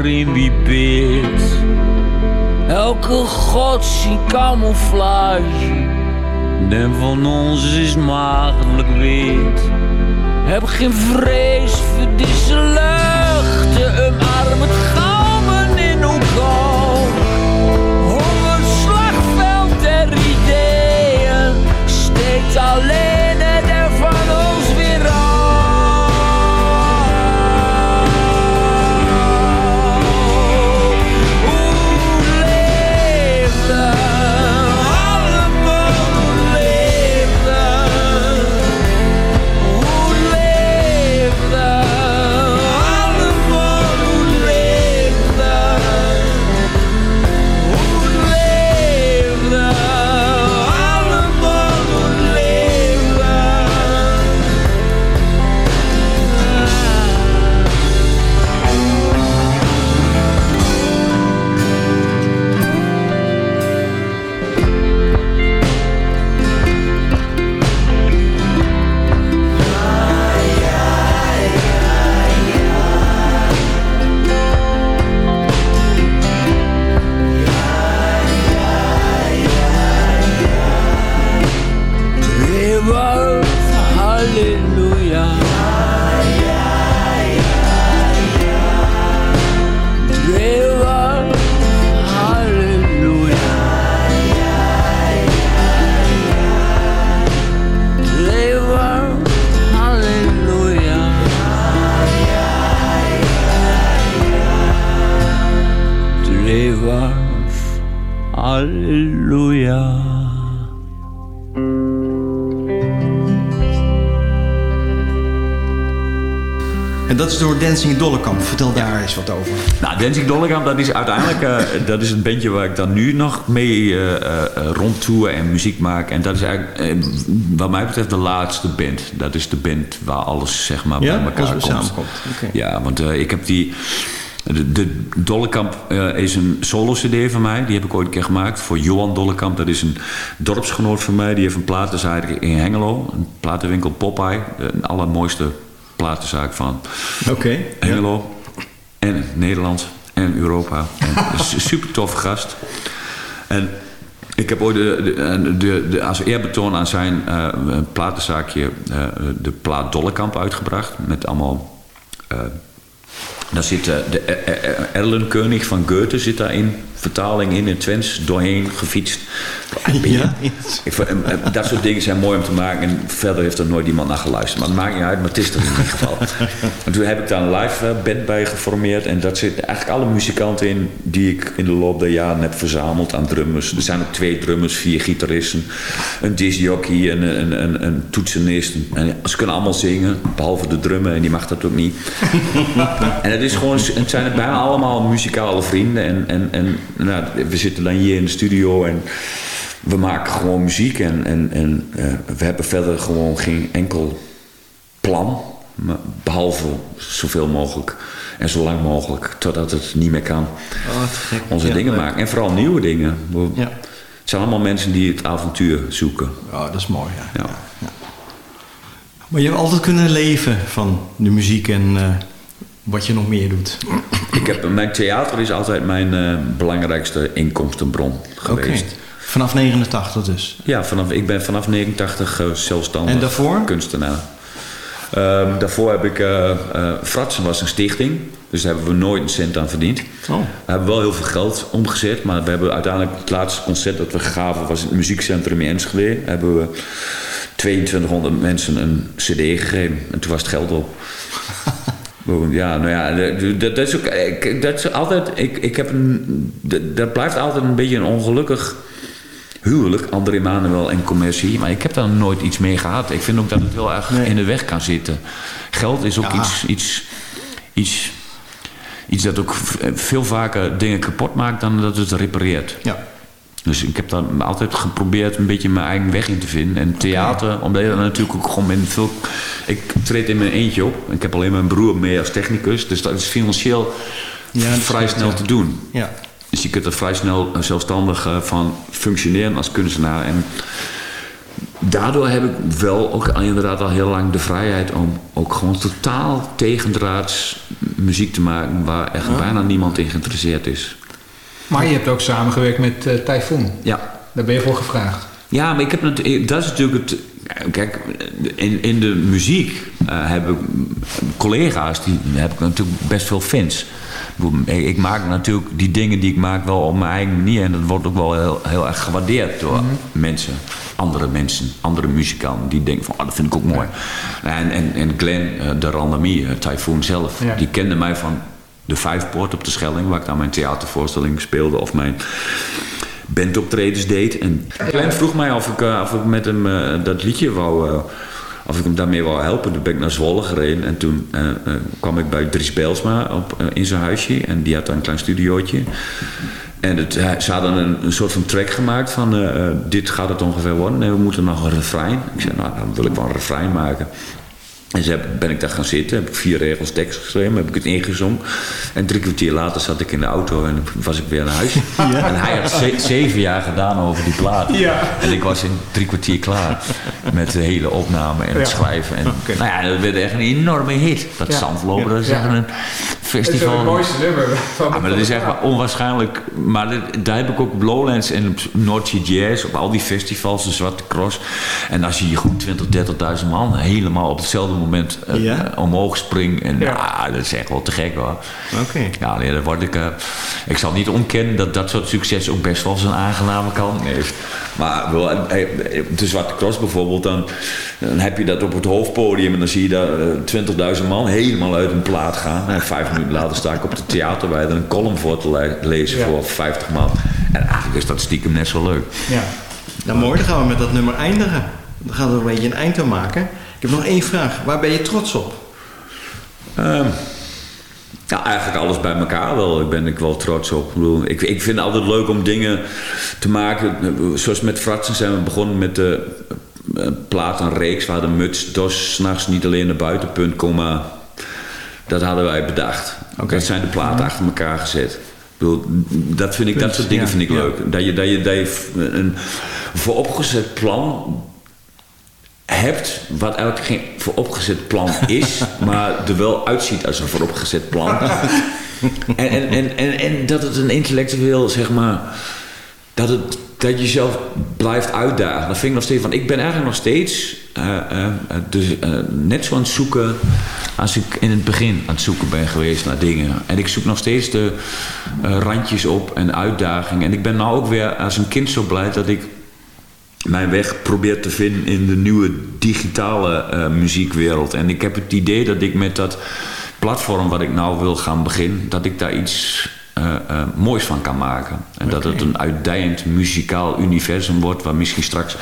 waarin wie bidt. Elke god zijn camouflage, en van ons is maagdelijk wit. Heb geen vrees voor deze luchten, omarm het galmen in elkaar. Het slagveld der ideeën steekt alleen Dancing Dollekamp. Vertel daar eens wat over. Nou, Dancing Dollekamp, dat is uiteindelijk eh, dat is het bandje waar ik dan nu nog mee eh eh, rondtoer en muziek maak. En dat is eigenlijk, wat mij betreft, de laatste band. Dat is de band waar alles zeg maar Ja? bij elkaar komt. samenkomt. Ja, want ik heb die... De, de Dollekamp is een solo-cd van mij. Die heb ik ooit een keer gemaakt voor Johan Dollekamp. Dat is een dorpsgenoot van mij. Die heeft een platenzaak in Hengelo. Een platenwinkel Popeye. De allermooiste platenzaak van Oké. Hengelo. En Nederland. En Europa. En een super toffe gast. En ik heb ooit de, de, de, de- als eerbetoon aan zijn eh, platenzaakje eh, de plaat Dollekamp uitgebracht. Met allemaal... eh, daar zit de Erlenkönig van Goethe zit daar in vertaling in, het Twents, doorheen gefietst. Ja? En- en dat soort dingen zijn mooi om te maken. En verder heeft er nooit iemand naar geluisterd. Maar het maakt niet uit, maar het is er in ieder geval. en toen heb ik daar een live eh, band bij geformeerd. En dat zitten eigenlijk alle muzikanten in die ik in de loop der jaren heb verzameld aan drummers. Er zijn ook twee drummers, vier gitaristen, een discjockey, een, een, een, een toetsenist. En ze kunnen allemaal zingen, behalve de drummer. En die mag dat ook niet. en het, is gewoon, het zijn bijna allemaal muzikale vrienden. En, en, en nou, we zitten dan hier in de studio en we maken gewoon muziek. En, en, en eh, we hebben verder gewoon geen enkel plan. Behalve zoveel mogelijk en zo lang mogelijk, totdat het niet meer kan. Oh. Onze Ja, dingen leuk. maken. En vooral nieuwe dingen. We- Ja. Het zijn allemaal mensen die het avontuur zoeken. Oh, dat is mooi, ja. Ja. Maar je hebt altijd kunnen leven van de muziek en eh, wat je nog meer doet. Ik heb, mijn theater is altijd mijn eh, belangrijkste inkomstenbron geweest. Vanaf 89 dus. Ja, vanaf, ik ben vanaf 89 eh, zelfstandig En daarvoor? kunstenaar. Ehm, daarvoor heb ik... eh, Fratsen was een stichting. Dus daar hebben we nooit een cent aan verdiend. Oh. We hebben wel heel veel geld omgezet. Maar we hebben uiteindelijk... Het laatste concert dat we gaven was in het muziekcentrum in Enschede. Hebben we 2200 mensen een cd gegeven. En toen was het geld op. Ja, nou ja, dat, dat is ook, dat is altijd, ik, ik heb een, dat, dat blijft altijd een beetje een ongelukkig huwelijk, André Manuel en commercie. Maar ik heb daar nooit iets mee gehad. Ik vind ook dat het heel erg in de weg kan zitten. Geld is ook Ja. iets, iets, iets, iets dat ook veel vaker dingen kapot maakt dan dat het repareert. Ja. Dus ik heb daar altijd geprobeerd een beetje mijn eigen weg in te vinden. En theater, omdat je dan natuurlijk ook gewoon in veel... Ik treed in mijn eentje op. Ik heb alleen mijn broer mee als technicus. Dus dat is financieel Ja, dat vrij snel ja. te doen. Ja. Dus je kunt er vrij snel zelfstandig eh, van functioneren als kunstenaar. En daardoor heb ik wel ook al inderdaad al heel lang de vrijheid om ook gewoon totaal tegendraads muziek te maken waar echt bijna niemand in geïnteresseerd is. Maar je hebt ook samengewerkt met eh Typhoon. Ja. Daar ben je voor gevraagd. Ja, maar ik heb natu- dat is natuurlijk het. Kijk, in, in de muziek eh, heb ik collega's, die heb ik natuurlijk best veel fans. Ik maak natuurlijk die dingen die ik maak wel op mijn eigen manier. En dat wordt ook wel heel, heel erg gewaardeerd door mensen. Andere mensen, andere muzikanten. Die denken van, oh, dat vind ik ook mooi. En, en, en Glenn, eh, de Randamie, Typhoon zelf. Ja. Die kende mij van de Vijfpoort op de Schelling. Waar ik dan mijn theatervoorstelling speelde. Of mijn bandoptredens deed. En Glenn vroeg mij of ik, eh, of ik met hem eh, dat liedje wou... eh, of ik hem daarmee wou helpen. Toen ben ik naar Zwolle gereden. En toen kwam ik bij Dries Belsma in zijn huisje. En die had daar een klein studiootje. En het, ze hadden een, een soort van track gemaakt van... dit gaat het ongeveer worden. Nee, we moeten nog een refrein. Ik zei, nou, dan wil ik wel een refrein maken. En heb- ben ik daar gaan zitten, heb ik vier regels tekst geschreven, heb ik het ingezongen. En drie kwartier later zat ik in de auto en was ik weer naar huis. En hij had ze- zeven jaar gedaan over die plaat. Ja. En ik was in drie kwartier klaar met de hele opname en het Ja. schrijven. En, Nou ja, dat werd echt een enorme hit. Dat Ja. Zandlopen, dat is Ja. echt een Het is festival. het mooiste nummer van Ja, maar dat is echt onwaarschijnlijk. Maar dit- daar heb ik ook op Lowlands en op Noordse Jazz, op al die festivals, de Zwarte Cross. En als je hier gewoon 20, 30.000 man helemaal op hetzelfde moment eh, Ja? omhoog springt. En Ja. ja. dat is echt wel te gek hoor. Oké. Ja, nee, dat word ik. eh, ik zal niet ontkennen dat dat soort succes ook best wel zijn aangename kant heeft. Maar wel, eh, de Zwarte Cross bijvoorbeeld, dan, dan heb je dat op het hoofdpodium en dan zie je daar eh, 20.000 man helemaal uit een plaat gaan. En vijf minuten later sta ik op de theaterweide een column voor te le- lezen Ja. voor 50 man. En eigenlijk is dat stiekem net zo leuk. Ja. Nou mooi, dan gaan we met dat nummer eindigen. Dan gaan we er een beetje een eind aan maken. Ik heb nog één vraag. Waar ben je trots op? Ja, eigenlijk alles bij elkaar wel. Daar ben ik wel trots op. Ik, bedoel, ik, ik vind het altijd leuk om dingen te maken. Zoals met Fratsen zijn we begonnen met de eh, plaat en reeks... waar de muts dos s'nachts niet alleen naar buitenpunt komen. Dat hadden wij bedacht. Dat zijn de platen achter elkaar gezet. Ik bedoel, dat, vind ik, dat soort dingen ja, vind ik ja. leuk. Dat je, dat je, dat je een vooropgezet plan hebt, wat eigenlijk geen vooropgezet plan is, maar er wel uitziet als een vooropgezet plan. en, en, en, en, en dat het een intellectueel, zeg maar, dat, het, dat je jezelf blijft uitdagen. Dat vind ik nog steeds van. Ik ben eigenlijk nog steeds eh, eh, dus, eh, net zo aan het zoeken als ik in het begin aan het zoeken ben geweest naar dingen. En ik zoek nog steeds de randjes op en uitdagingen. En ik ben nou ook weer als een kind zo blij dat ik mijn weg probeer te vinden in de nieuwe digitale eh, muziekwereld. En ik heb het idee dat ik met dat platform wat ik nou wil gaan beginnen, dat ik daar iets eh, eh, moois van kan maken. En dat het een uitdijend muzikaal universum wordt, waar misschien straks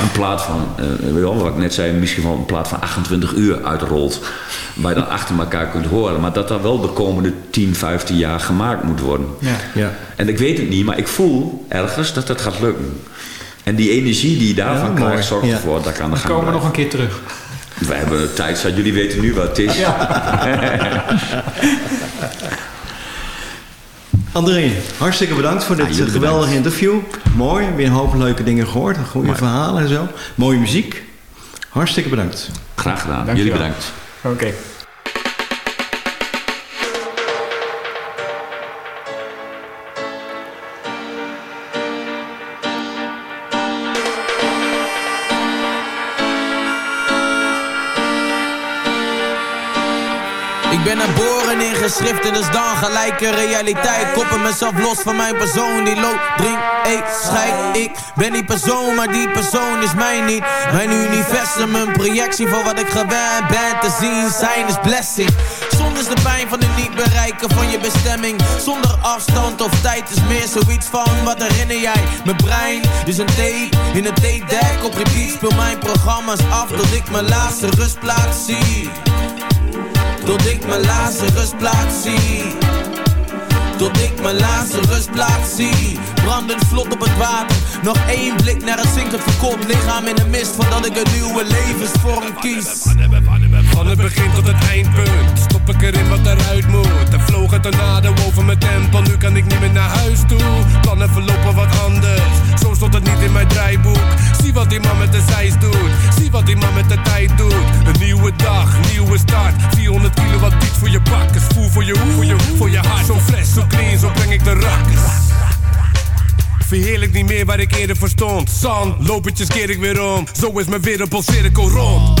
een plaat van, eh, weet je wel, wat ik net zei, misschien wel een plaat van 28 uur uitrolt. Waar je dan achter elkaar kunt horen. Maar dat dat wel de komende 10, 15 jaar gemaakt moet worden. Ja. Ja. En ik weet het niet, maar ik voel ergens dat dat gaat lukken. En die energie die je daarvan Ja, krijgt, zorgt Ja. ervoor dat ik aan de Dan komen we nog een keer terug. We hebben tijd zat. Jullie weten nu wat het is. André, hartstikke bedankt voor dit geweldige interview. Mooi, weer een hoop leuke dingen gehoord. Goede Mooi. verhalen en zo. Mooie muziek. Hartstikke bedankt. Graag gedaan. Jullie bedankt. Oké. Ben geboren in geschriften, dus dan gelijke realiteit. Koppel mezelf los van mijn persoon die loopt, drink, eet, scheid. Ik ben die persoon, maar die persoon is mij niet. Mijn universum, een projectie van wat ik gewend ben te zien. Zijn is blessing. Zonder de pijn van het niet bereiken van je bestemming. Zonder afstand of tijd is meer zoiets van wat herinner jij? Mijn brein is een tape in een tape deck. Op repeat speel mijn programma's af tot ik mijn laatste rustplaats zie. Tot ik mijn laatste rustplaats zie. Tot ik mijn laatste rustplaats zie. Brandend vlot op het water. Nog één blik naar het zinkend verkoopt lichaam in de mist Voordat ik een nieuwe levensvorm kies Van het begin tot het eindpunt. Stop ik erin wat eruit moet. Er vloog een tornado over mijn tempel Nu kan ik niet meer naar huis toe. Plannen verlopen wat anders. Zo stond het niet in mijn draaiboek. Zie wat die man met de zeis doet. Zie wat die man met de tijd doet. Een nieuwe dag, nieuwe start. 400 kilo wat iets voor je voor je hoe, voor je, hoe, voor je hart. Zo fles, zo clean, zo breng ik de rakkers. Verheerlijk niet meer waar ik eerder voor stond. Zand, lopertjes keer ik weer om. Zo is mijn wereldpolcirkel rond